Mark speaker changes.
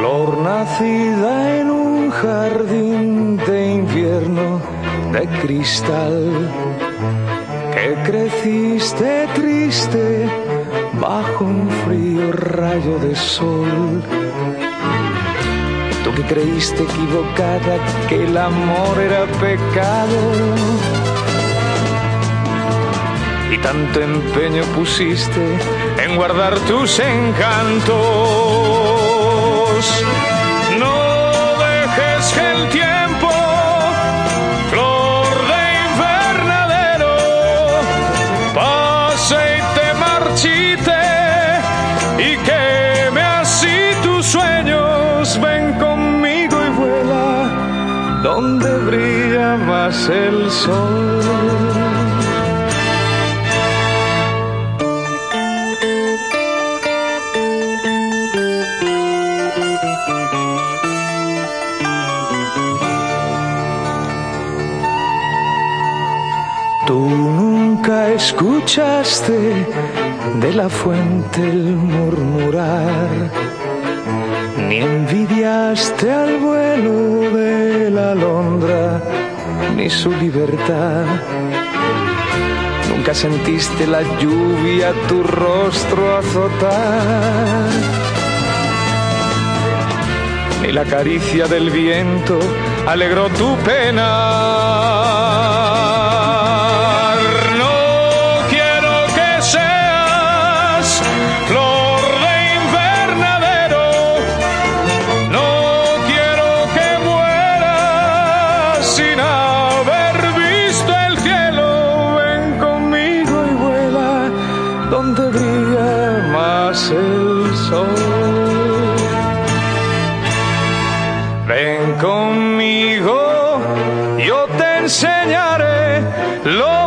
Speaker 1: nacida en un jardín de invierno de cristal, que creciste triste bajo un frío rayo de sol. Tú que creíste equivocada que el amor era pecado y tanto empeño pusiste en guardar tus encantos. No dejes que el tiempo, flor de invernadero, pase y te marchite y queme así tus sueños. Ven conmigo y vuela donde brilla más el sol. Nunca escuchaste de la fuente el murmurar, ni envidiaste al vuelo de la alondra, ni su libertad. Nunca sentiste la lluvia tu rostro azotar, ni la caricia del viento alegró tu pena. Sin haber visto el cielo. Ven conmigo y vuela donde brilla más el sol. Ven conmigo, yo te enseñaré lo